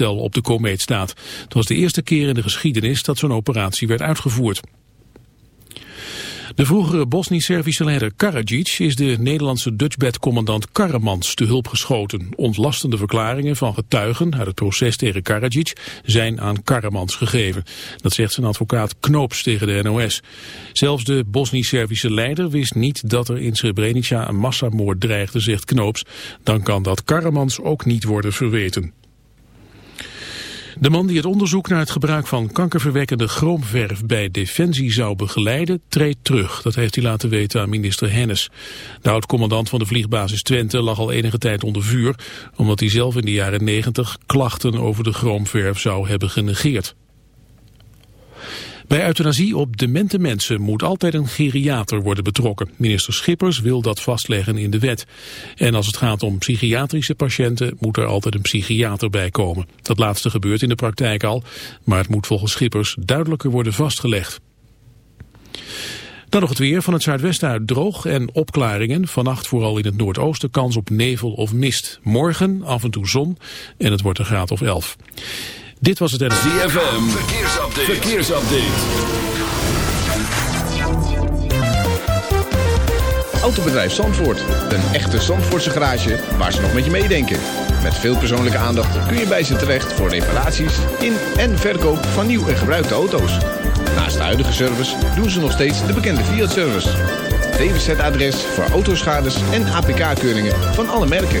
op de komeet staat. Het was de eerste keer in de geschiedenis dat zo'n operatie werd uitgevoerd. De vroegere Bosnisch-Servische leider Karadzic is de Nederlandse Dutchbed-commandant Karremans te hulp geschoten. Ontlastende verklaringen van getuigen uit het proces tegen Karadzic zijn aan Karremans gegeven. Dat zegt zijn advocaat Knoops tegen de NOS. Zelfs de Bosnisch-Servische leider wist niet dat er in Srebrenica een massamoord dreigde, zegt Knoops. Dan kan dat Karremans ook niet worden verweten. De man die het onderzoek naar het gebruik van kankerverwekkende chroomverf bij Defensie zou begeleiden, treedt terug. Dat heeft hij laten weten aan minister Hennis. De oud-commandant van de vliegbasis Twente lag al enige tijd onder vuur, omdat hij zelf in de jaren 90 klachten over de chroomverf zou hebben genegeerd. Bij euthanasie op demente mensen moet altijd een geriater worden betrokken. Minister Schippers wil dat vastleggen in de wet. En als het gaat om psychiatrische patiënten moet er altijd een psychiater bij komen. Dat laatste gebeurt in de praktijk al, maar het moet volgens Schippers duidelijker worden vastgelegd. Dan nog het weer. Van het zuidwesten uit droog en opklaringen. Vannacht vooral in het noordoosten kans op nevel of mist. Morgen af en toe zon en het wordt een graad of 11. Dit was het en ZFM. Verkeersupdate. Verkeersupdate. Autobedrijf Zandvoort. Een echte Zandvoortse garage waar ze nog met je meedenken. Met veel persoonlijke aandacht kun je bij ze terecht voor reparaties in en verkoop van nieuw en gebruikte auto's. Naast de huidige service doen ze nog steeds de bekende Fiat-service. DWZ-adres voor autoschades en APK-keuringen van alle merken.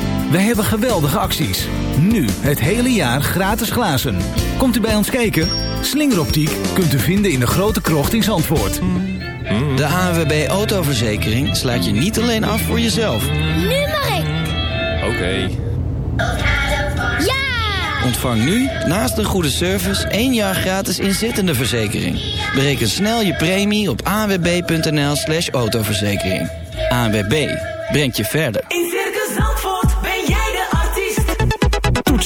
Wij hebben geweldige acties. Nu het hele jaar gratis glazen. Komt u bij ons kijken? Slingeroptiek kunt u vinden in de grote krocht in Zandvoort. De ANWB Autoverzekering slaat je niet alleen af voor jezelf. Nu mag ik. Oké. Ja! Ontvang nu, naast een goede service, één jaar gratis inzittende verzekering. Bereken snel je premie op anwb.nl slash autoverzekering. ANWB, brengt je verder.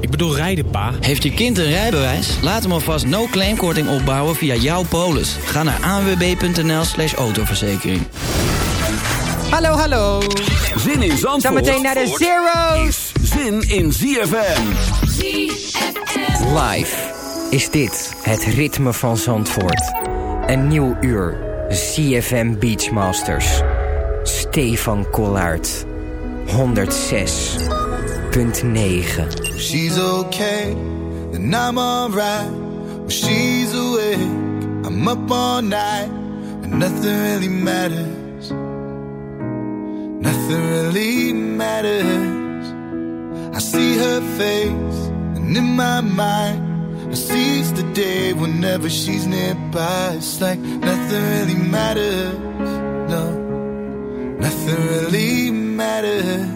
Ik bedoel rijden, pa. Heeft je kind een rijbewijs? Laat hem alvast no-claimkorting opbouwen via jouw polis. Ga naar anwb.nl slash autoverzekering. Hallo, hallo. Zin in Zandvoort. Zometeen naar de Zero's. is Zin in ZFM. Live is dit het ritme van Zandvoort. Een nieuw uur. CFM Beachmasters. Stefan Kollaert. 106.9. She's okay, then I'm alright. When she's awake, I'm up all night, and nothing really matters. Nothing really matters. I see her face, and in my mind, I seize the day whenever she's nearby. It's like nothing really matters. No, nothing really matters.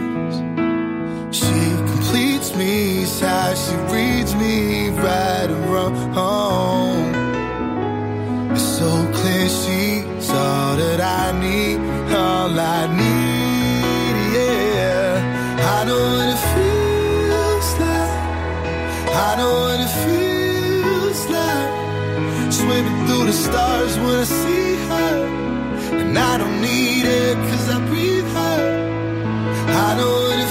Me, how she reads me right wrong. It's so clear she's all that I need, all I need, yeah. I know what it feels like. I know what it feels like. Swimming through the stars when I see her. And I don't need it cause I breathe her. I know what it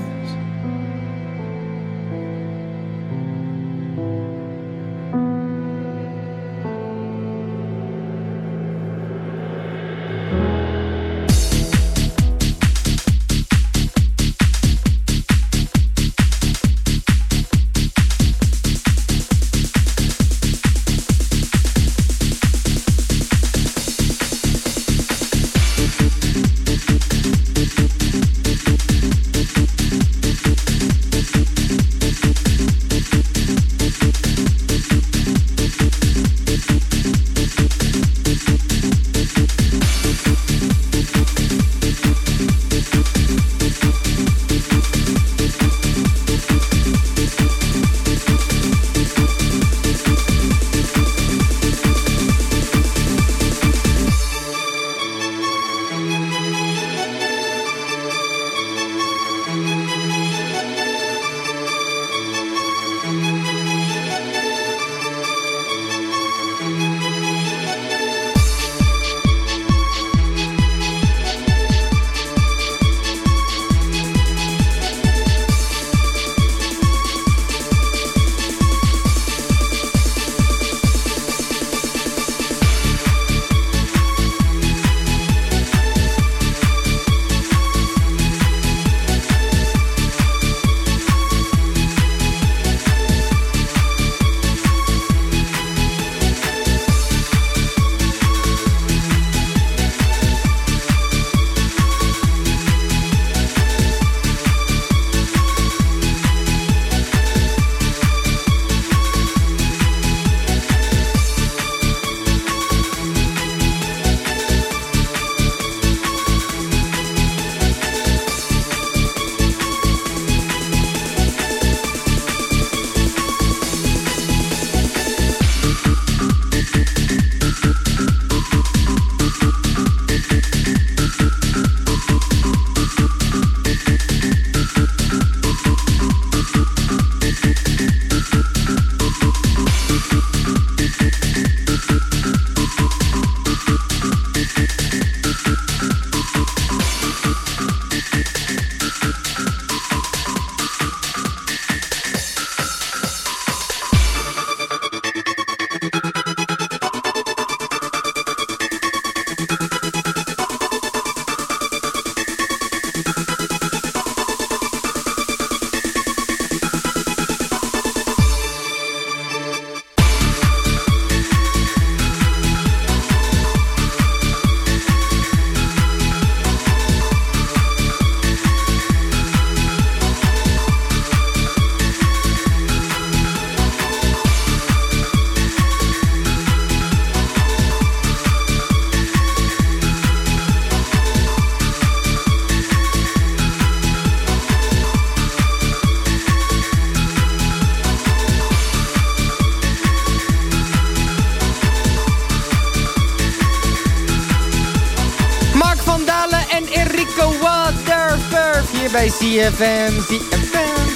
CFM, CFM.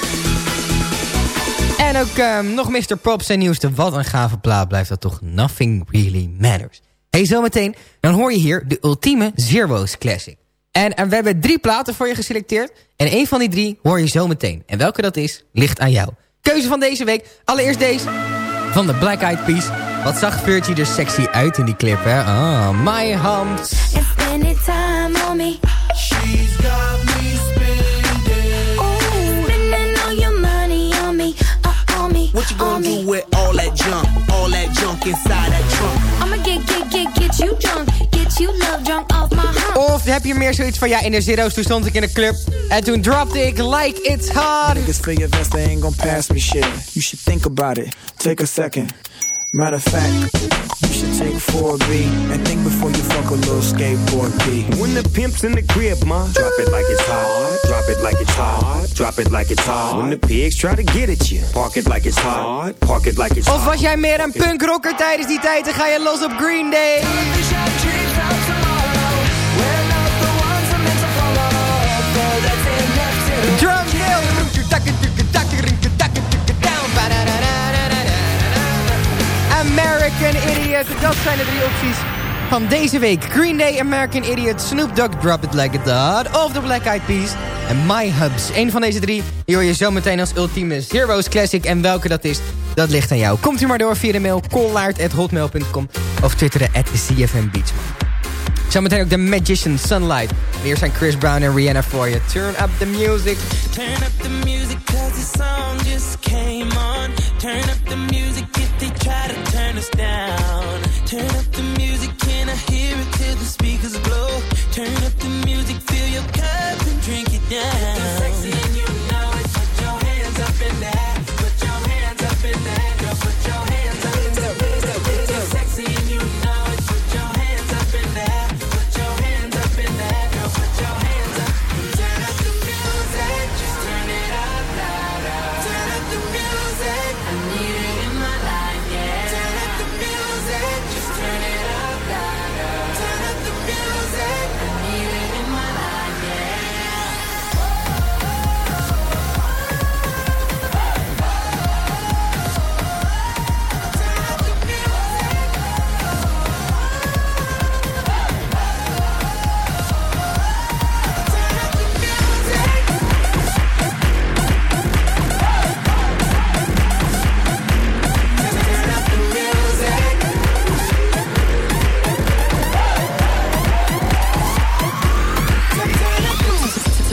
En ook ehm, nog Mr. Props en nieuwste. Wat een gave plaat blijft dat toch. Nothing Really Matters. Hey, zometeen, dan hoor je hier de ultieme Zero's Classic. En, en we hebben drie platen voor je geselecteerd. En één van die drie hoor je zometeen. En welke dat is, ligt aan jou. Keuze van deze week. Allereerst deze van de Black Eyed Peas. Wat zag Virgie er sexy uit in die clip, hè? Ah, my humps. Spending time on me. She's got me What you gonna do with all that junk? All that junk inside that trunk? I'ma get, get, get, get you drunk. Get you love drunk off my hump. Of heb je meer zoiets van, ja, in de zero's toen stond ik in de club. En toen dropte ik like it's hot. Niggas feel your vest, they ain't gon' pass me shit. You should think about it. Take a second. Matter of fact, you should take 4B and think before you fuck a little skateboard B. When the pimp's in the crib, ma, drop it like it's hot. Drop it like it's hot. Drop it like it's hot. When the pigs try to get at you, park it like it's hot. Park it like it's hot. Of was jij meer een punkrocker tijdens die tijd? Dan ga je los op Green Day. Drumstill. American Idiot. Dat zijn de drie opties van deze week. Green Day, American Idiot, Snoop Dogg, Drop It Like It Hot... of The Black Eyed Peas en My Hubs. Eén van deze drie die hoor je zometeen als ultieme Zero's Classic. En welke dat is, dat ligt aan jou. Komt u maar door via de mail collaard.hotmail.com of twitteren at CFM Beachman. Zometeen ook de Magician Sunlight. Hier zijn Chris Brown en Rihanna voor je. Turn up the music. Turn up the music cause the song just came on. Turn up the music if they try to turn us down. Turn up the music, can I hear it till the speakers blow? Turn up the music, fill your cup and drink it down.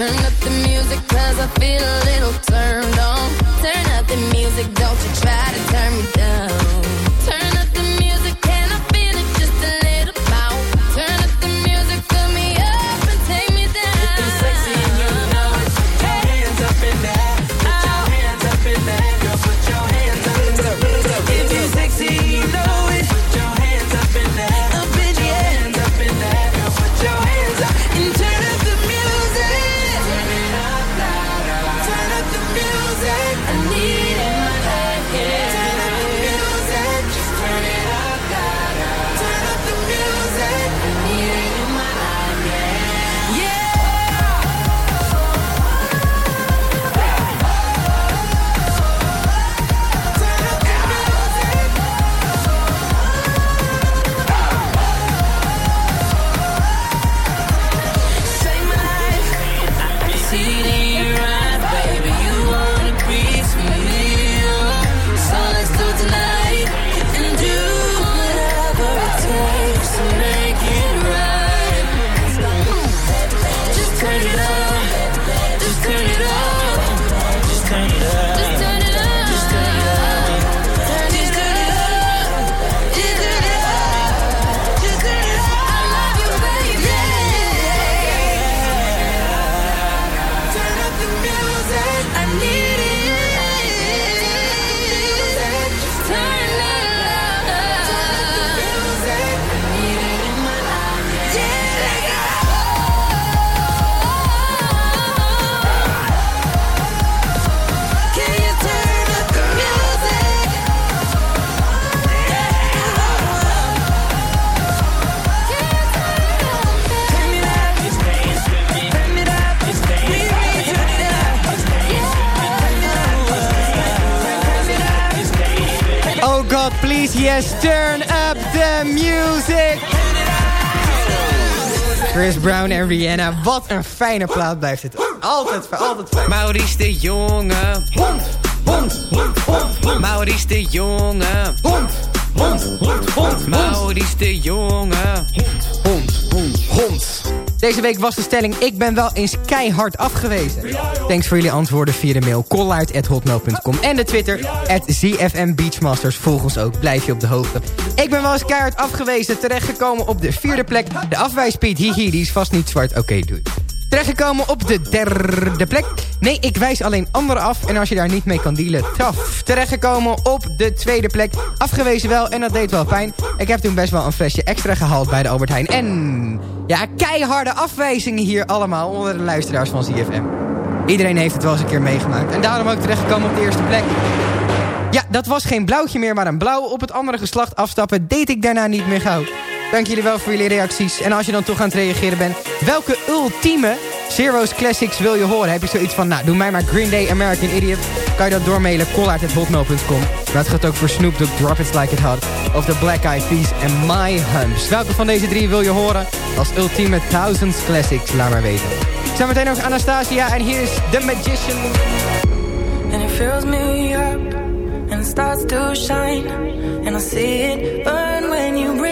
Turn up the music cause I feel a little turned on. Turn up the music, don't you try to turn me Yes, turn up the music. Chris Brown en Rihanna, wat een fijne plaat blijft dit. Altijd, altijd fijn. Maurice de Jonge. Hond, hond, hond, hond. Maurice de Jonge. Hond, hond, hond, hond. Maurice de Jonge. Hond, hond, hond. Deze week was de stelling, ik ben wel eens keihard afgewezen. Thanks voor jullie antwoorden via de mail kollaard.hotmail.com en de Twitter, at ZFM Beachmasters. Volg ons ook, blijf je op de hoogte. Ik ben wel eens keihard afgewezen, terechtgekomen op de vierde plek. De afwijspiet, hihi, die is vast niet zwart. Oké, doei. Terechtgekomen op de derde plek. Nee, ik wijs alleen anderen af. En als je daar niet mee kan dealen, taf. Terechtgekomen op de tweede plek. Afgewezen wel en dat deed wel pijn. Ik heb toen best wel een flesje extra gehaald bij de Albert Heijn. En ja, keiharde afwijzingen hier allemaal onder de luisteraars van CFM. Iedereen heeft het wel eens een keer meegemaakt. En daarom ook terechtgekomen op de eerste plek. Ja, dat was geen blauwtje meer, maar een blauw. Op het andere geslacht afstappen deed ik daarna niet meer gauw. Dank jullie wel voor jullie reacties. En als je dan toch aan het reageren bent... welke ultieme Zero's Classics wil je horen? Heb je zoiets van, nou, doe mij maar Green Day American Idiot... kan je dat doormailen, kollaard.hotmail.com. Maar het gaat ook voor Snoop Dogg, Drop It Like It Hot... of The Black Eyed Peas en My Humps. Welke van deze drie wil je horen als ultieme Thousands Classics? Laat maar weten. Zometeen nog Anastasia en hier is The Magician. And it fills me up and starts to shine And I see it burn when you me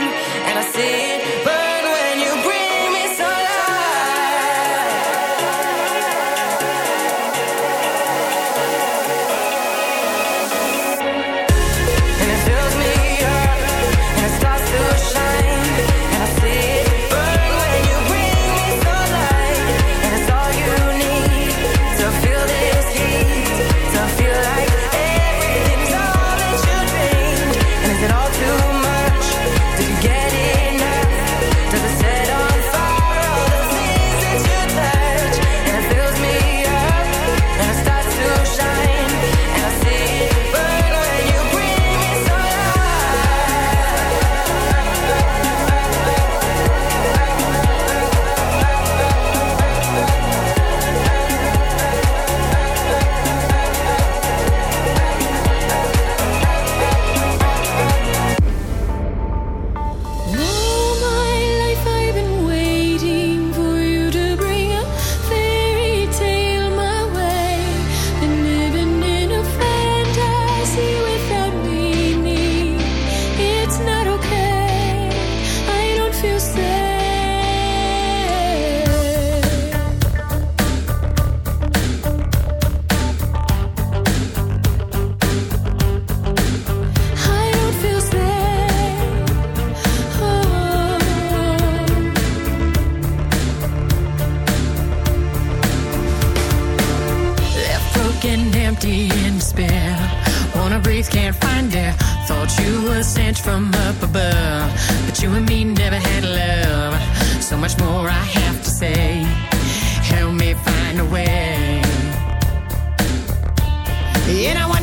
And I want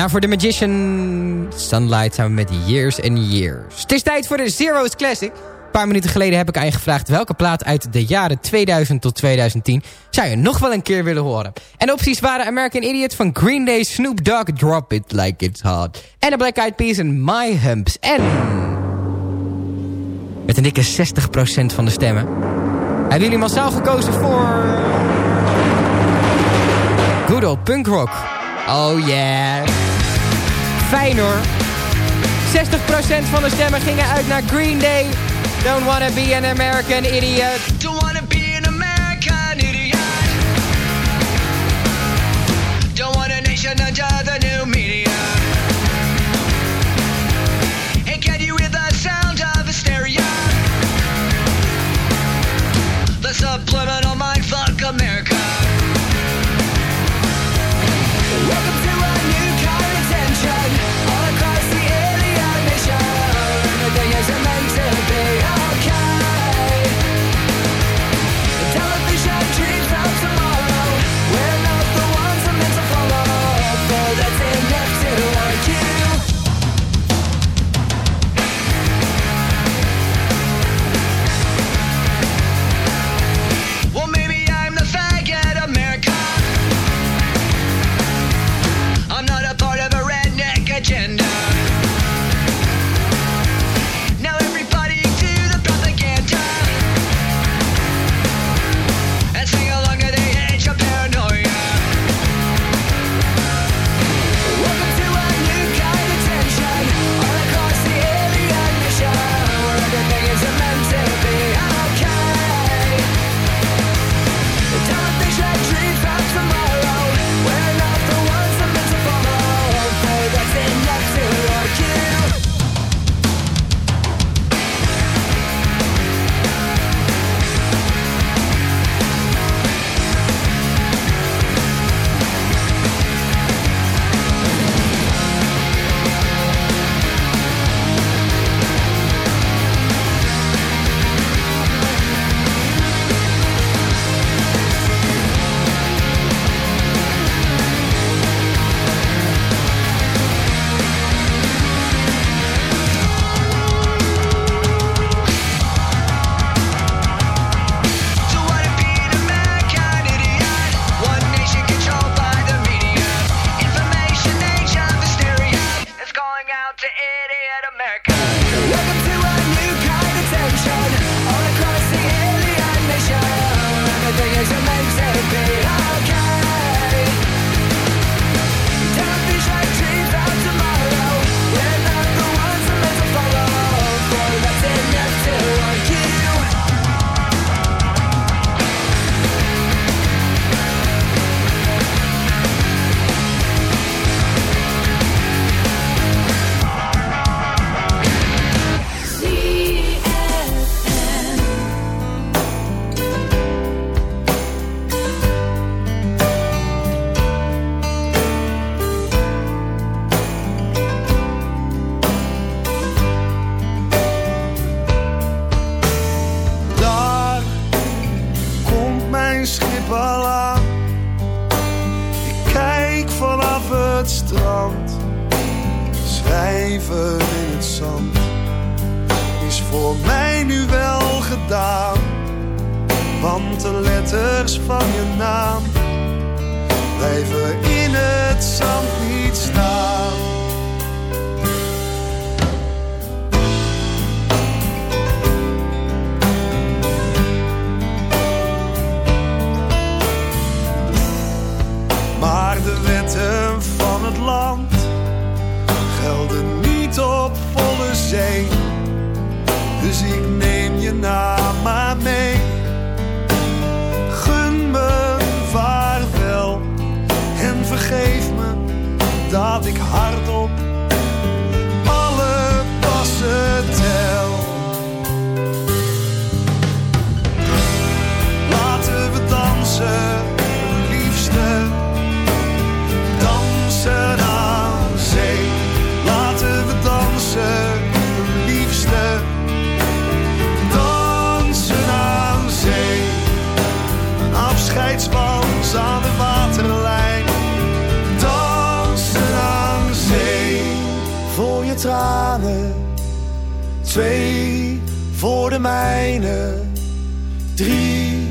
Nou, daarvoor The Magician Sunlight samen met Years and Years. Het is tijd voor de Zero's Classic. Een paar minuten geleden heb ik aan je gevraagd... welke plaat uit de jaren 2000 tot 2010 zou je nog wel een keer willen horen? En de opties waren American Idiot van Green Day, Snoop Dogg... Drop It Like It's Hot. En de Black Eyed Peas en My Humps. En... Met een dikke 60% van de stemmen... hebben jullie massaal gekozen voor... Good Old Punk Rock... Oh yeah. Fijn hoor. 60% van de stemmen gingen uit naar Green Day. Don't wanna be an American idiot. Don't wanna mijne. Drie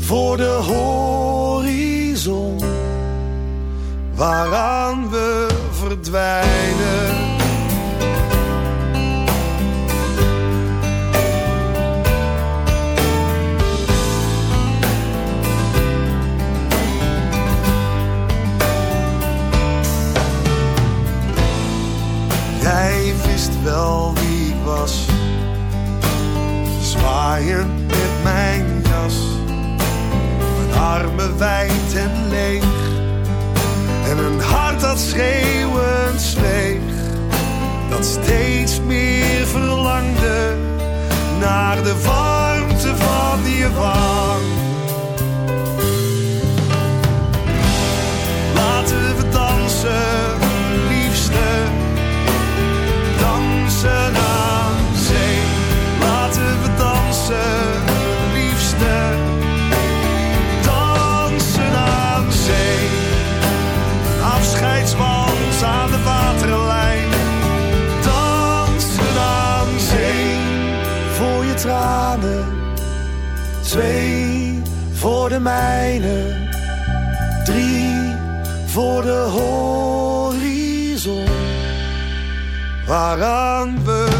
voor de horizon. Waaraan we verdwijnen. Jij wist wel Zwaaiend met mijn jas. Mijn armen wijd en leeg. En een hart dat schreeuwend zweeg. Dat steeds meer verlangde naar de warmte van je wang. Laten we dansen, dansen, liefste. Dansen aan zee. Een afscheidswals aan de waterlijn. Dansen aan zee. Voor je tranen. Twee voor de mijne. Drie voor de horizon. Waaraan we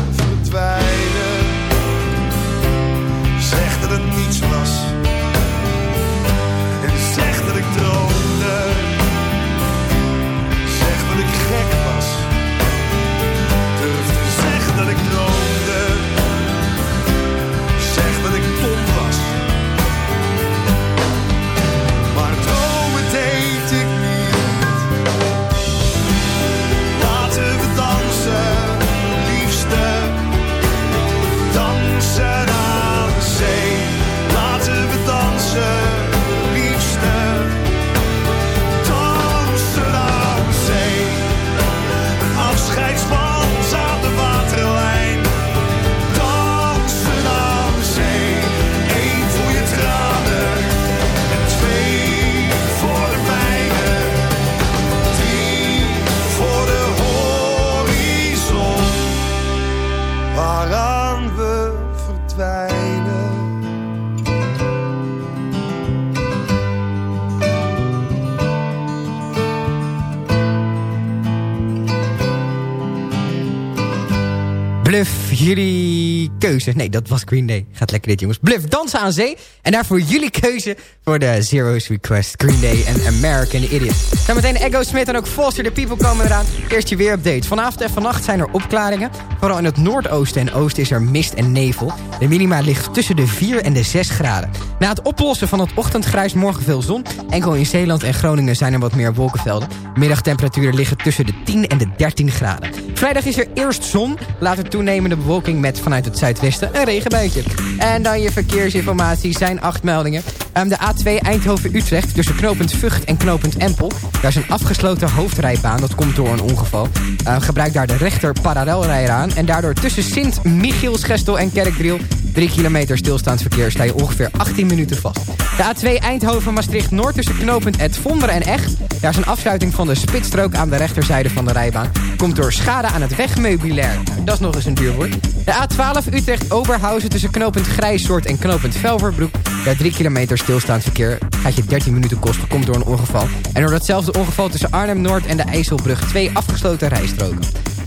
jullie keuze. Nee, dat was Green Day. Gaat lekker dit, jongens. Bluff, dansen aan zee. En daarvoor jullie keuze voor de Zero's Request. Green Day en American Idiot. Zometeen Ego Smith en ook Foster the People komen eraan. Eerst je weerupdate. Vanavond en vannacht zijn er opklaringen. Vooral in het noordoosten en oosten is er mist en nevel. De minima ligt tussen de 4 en de 6 graden. Na het oplossen van het ochtendgrijs morgen veel zon. Enkel in Zeeland en Groningen zijn er wat meer wolkenvelden. Middagtemperaturen liggen tussen de 10 en de 13 graden. Vrijdag is er eerst zon. Later toenemende bewolking met vanuit het zuidwesten een regenbuitje. En dan je verkeersinformatie zijn acht meldingen. Ehm, de A2 Eindhoven-Utrecht tussen knooppunt Vught en knooppunt Empel. Daar is een afgesloten hoofdrijbaan. Dat komt door een ongeval. Ehm, gebruik daar de rechter parallelrijbaan. En daardoor tussen Sint-Michielsgestel en Kerkdriel... 3 kilometer stilstaand verkeer sta je ongeveer 18 minuten vast. De A2 Eindhoven-Maastricht-Noord tussen knooppunt Het Vonderen en Echt. Daar is een afsluiting van de spitsstrook aan de rechterzijde van de rijbaan. Komt door schade aan het wegmeubilair. Dat is nog eens een duur woord. De A12 Utrecht-Oberhausen tussen knooppunt Grijssoort en knooppunt Velverbroek. Daar 3 kilometer stilstaand verkeer gaat je 13 minuten kosten. Komt door een ongeval. En door datzelfde ongeval tussen Arnhem-Noord en de IJsselbrug twee afgesloten rijstroken.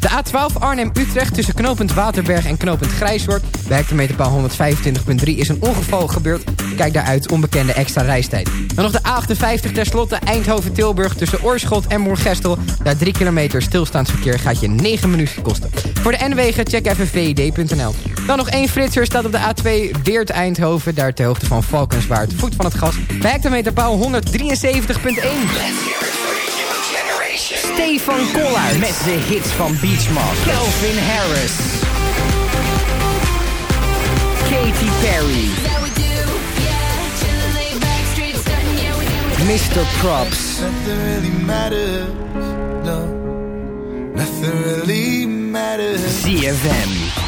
De A12 Arnhem-Utrecht tussen knooppunt Waterberg en knooppunt Grijshoort... bij hectometerpaal 125.3 is een ongeval gebeurd. Kijk daaruit onbekende extra reistijd. Dan nog de A58 tenslotte Eindhoven-Tilburg tussen Oorschot en Moergestel. Daar 3 kilometer stilstaansverkeer gaat je 9 minuten kosten. Voor de N-wegen check even vid.nl. Dan nog één flitser staat op de A2 Weert-Eindhoven... daar ter hoogte van Valkenswaard, voet van het gas... bij hectometerpaal 173.1. Stefan Koller met de hits van Beachmaster. Calvin Harris. Katy Perry. Mr. Props. Nothing really matters. No. Nothing really matters. ZFM.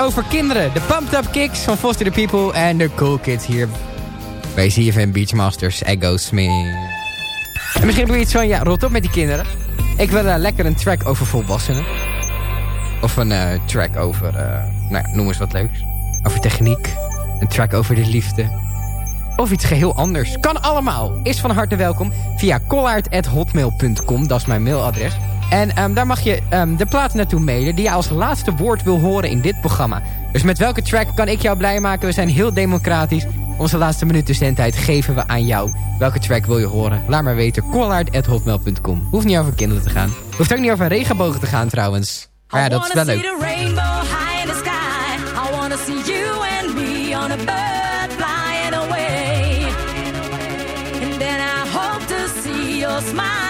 over kinderen. De Pumped Up Kicks van Foster the People en de Cool Kids hier bij CFM Beachmasters Ego Smith. En misschien doe je iets van, ja, rot op met die kinderen. Ik wil eh, lekker een track over volwassenen. Of een eh, track over, uh, nou noem eens wat leuks. Over techniek. Een track over de liefde. Of iets geheel anders. Kan allemaal. Is van harte welkom via collard.hotmail.com. Dat is mijn mailadres. En ehm, daar mag je ehm, de plaat naartoe mailen die je als laatste woord wil horen in dit programma. Dus met welke track kan ik jou blij maken? We zijn heel democratisch. Onze laatste minuut docentheid geven we aan jou. Welke track wil je horen? Laat maar weten. Collard.hotmail.com Hoeft niet over kinderen te gaan. Hoeft ook niet over regenbogen te gaan trouwens. Maar ja, dat is wel leuk. Smile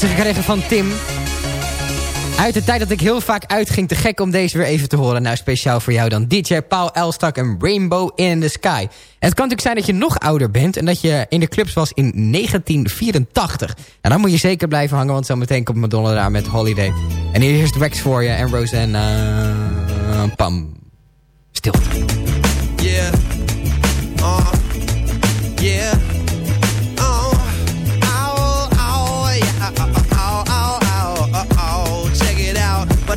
Melding gekregen van Tim. Uit de tijd dat ik heel vaak uitging, te gek om deze weer even te horen. Nou, speciaal voor jou dan DJ Paul Elstak en Rainbow in the Sky. En het kan natuurlijk zijn dat je nog ouder bent... en dat je in de clubs was in 1984. En dan moet je zeker blijven hangen, want zo meteen komt Madonna daar met Holiday. En hier is Rex voor je en Rosanna... Pam. Stil.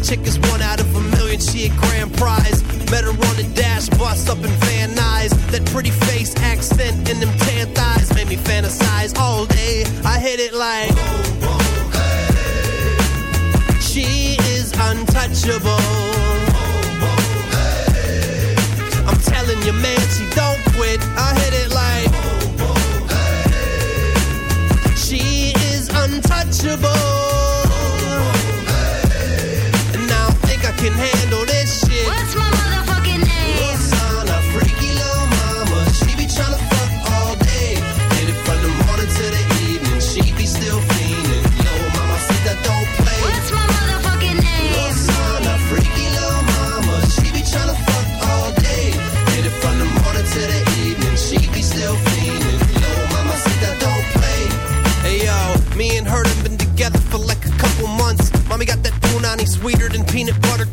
Chick is one out of a million. She a grand prize. Met her on the dash bus up in Van Nuys. That pretty face, accent, and them tan thighs made me fantasize all day. I hit it like. She is untouchable. I'm telling you, man, she don't quit. I hit it like. She is untouchable.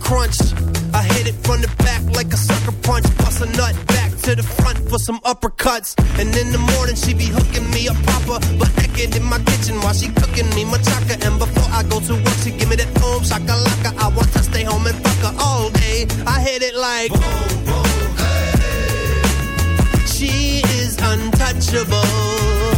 Crunch. I hit it from the back like a sucker punch. Bust a nut back to the front for some uppercuts. And in the morning she be hooking me up proper. But naked in my kitchen while she cooking me machaca. And before I go to work she give me that home shakalaka. I want to stay home and fuck her all day. I hit it like. She is untouchable.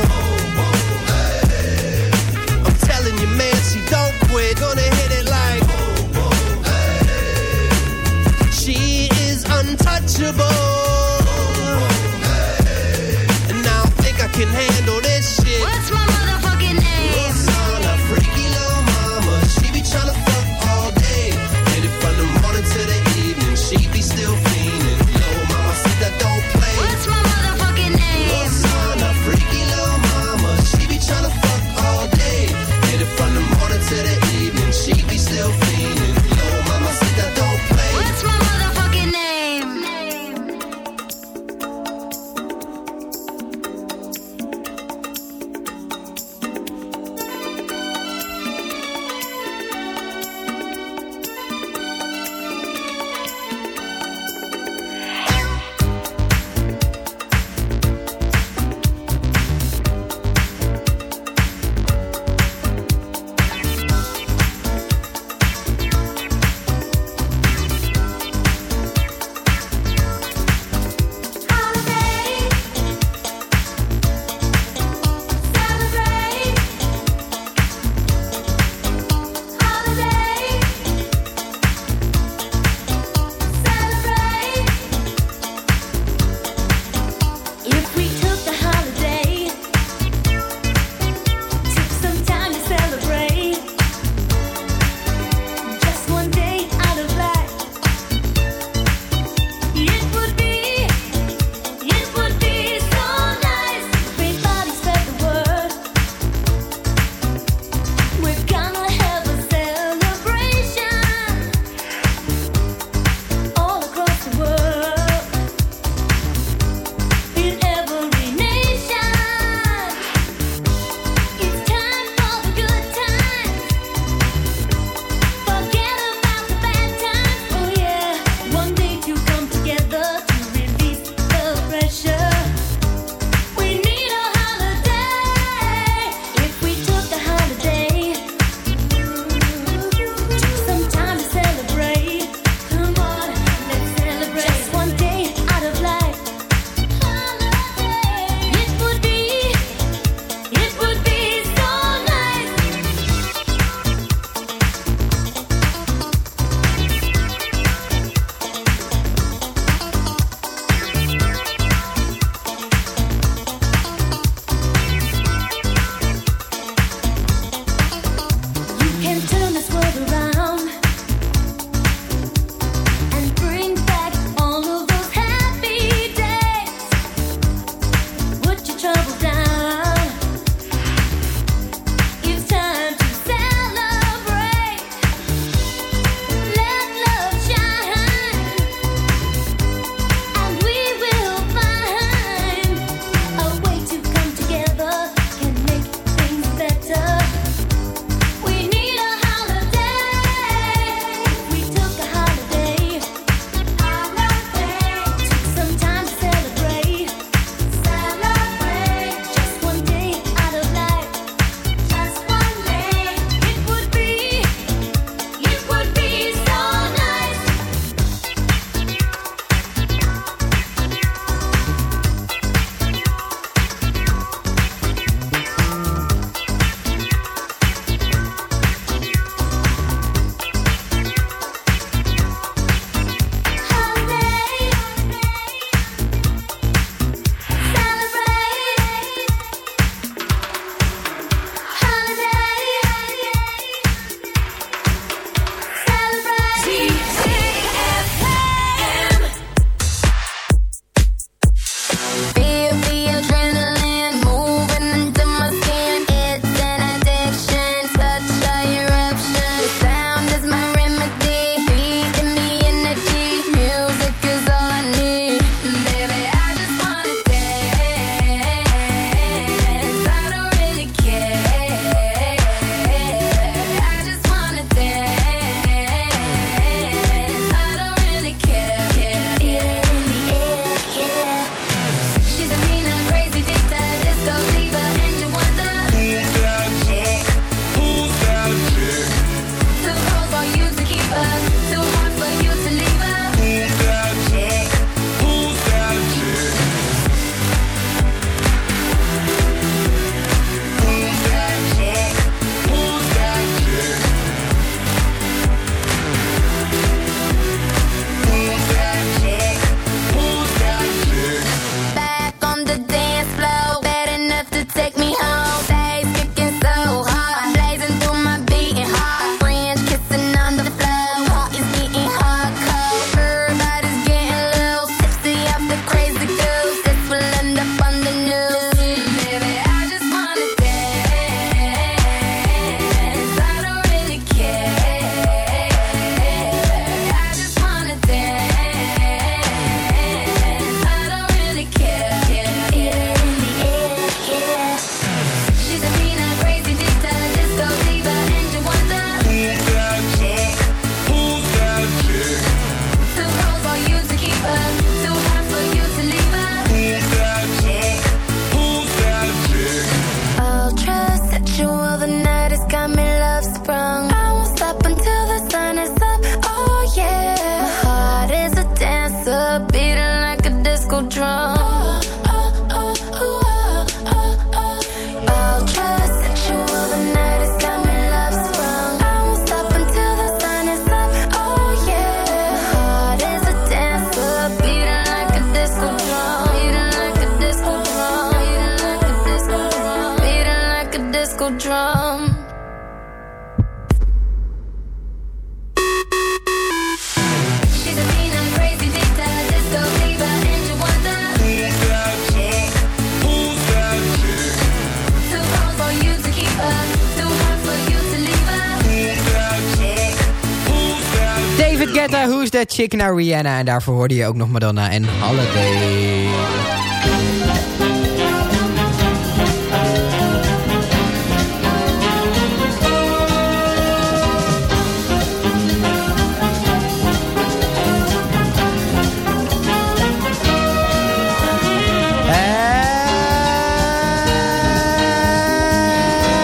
Guetta, Who's That Chick naar Rihanna. En daarvoor hoorde je ook nog Madonna en Holiday.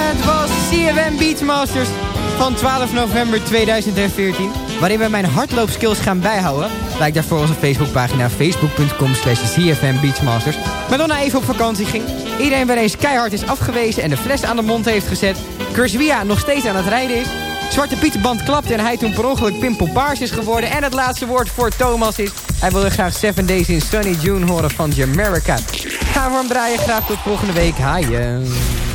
Het was CFM Beachmasters van 12 november 2014 waarin we mijn hardloopskills gaan bijhouden. Lijk daarvoor onze Facebookpagina facebook.com slash cfmbeachmasters. Madonna nou even op vakantie ging. Iedereen weer eens keihard is afgewezen en de fles aan de mond heeft gezet. Kurzwia nog steeds aan het rijden is. Zwarte Pietenband klapt en hij toen per ongeluk is geworden. En het laatste woord voor Thomas is... hij wilde graag Seven Days in Sunny June horen van Jamaica. Gaan we hem draaien. Graag tot volgende week. Haaien. Eh.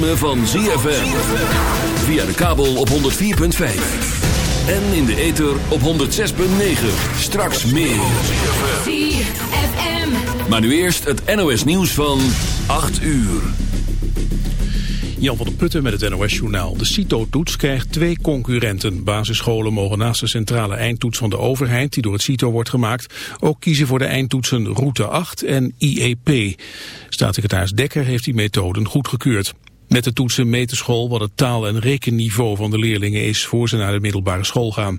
ritme van ZFM. Via de kabel op 104.5. En in de ether op 106.9. Straks meer. Maar nu eerst het NOS nieuws van 8 uur. Jan van der Putten met het NOS-journaal. De CITO-toets krijgt twee concurrenten. Basisscholen mogen naast de centrale eindtoets van de overheid... die door het CITO wordt gemaakt... ook kiezen voor de eindtoetsen Route 8 en IEP. Staatssecretaris Dekker heeft die methoden goedgekeurd. Met de toetsen meet de school wat het taal- en rekenniveau van de leerlingen is... voor ze naar de middelbare school gaan.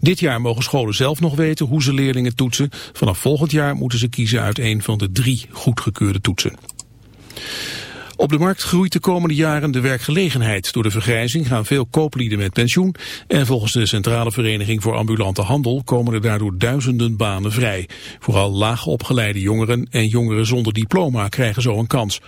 Dit jaar mogen scholen zelf nog weten hoe ze leerlingen toetsen. Vanaf volgend jaar moeten ze kiezen uit een van de drie goedgekeurde toetsen. Op de markt groeit de komende jaren de werkgelegenheid. Door de vergrijzing gaan veel kooplieden met pensioen. En volgens de Centrale Vereniging voor Ambulante Handel komen er daardoor duizenden banen vrij. Vooral laag opgeleide jongeren en jongeren zonder diploma krijgen zo een kans.